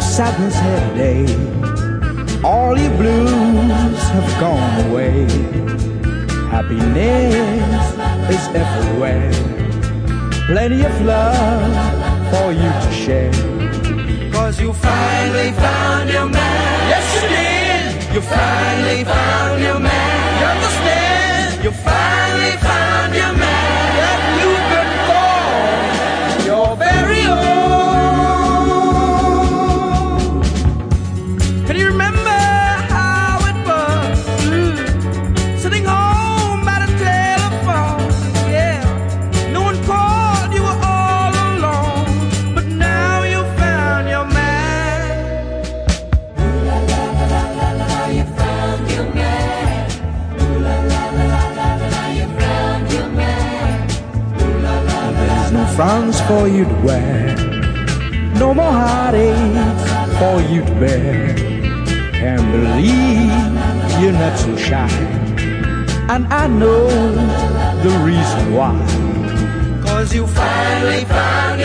sadness here today. All your blues have gone away. Happiness is everywhere. Plenty of love for you to share. Cause you finally found your man. Yes, you did. You finally found your man. You understand? You finally found frowns for you to wear, no more heartache for you to bear. Can't believe you're not so shy, and I know the reason why. Cause you finally found